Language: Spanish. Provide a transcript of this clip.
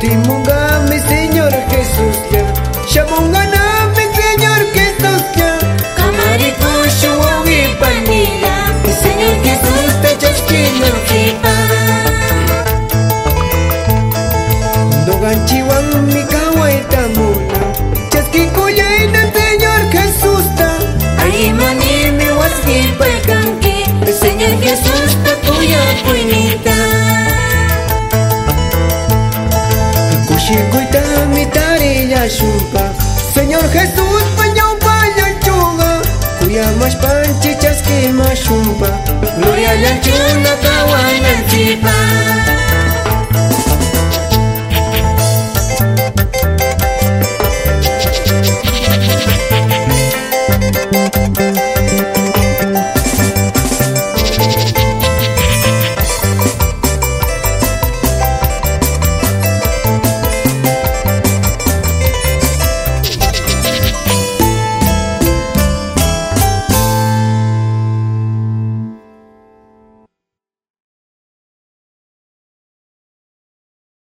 Timunga, mi Señor Jesús, ya. Shabungana, mi Señor Jesús, ya. Camarico, shuogi, panila, mi Señor Jesús, te chasquino, kipa. Dogan, chihuahua, mi Chico y Tamitari y Ayuca. Señor Jesús.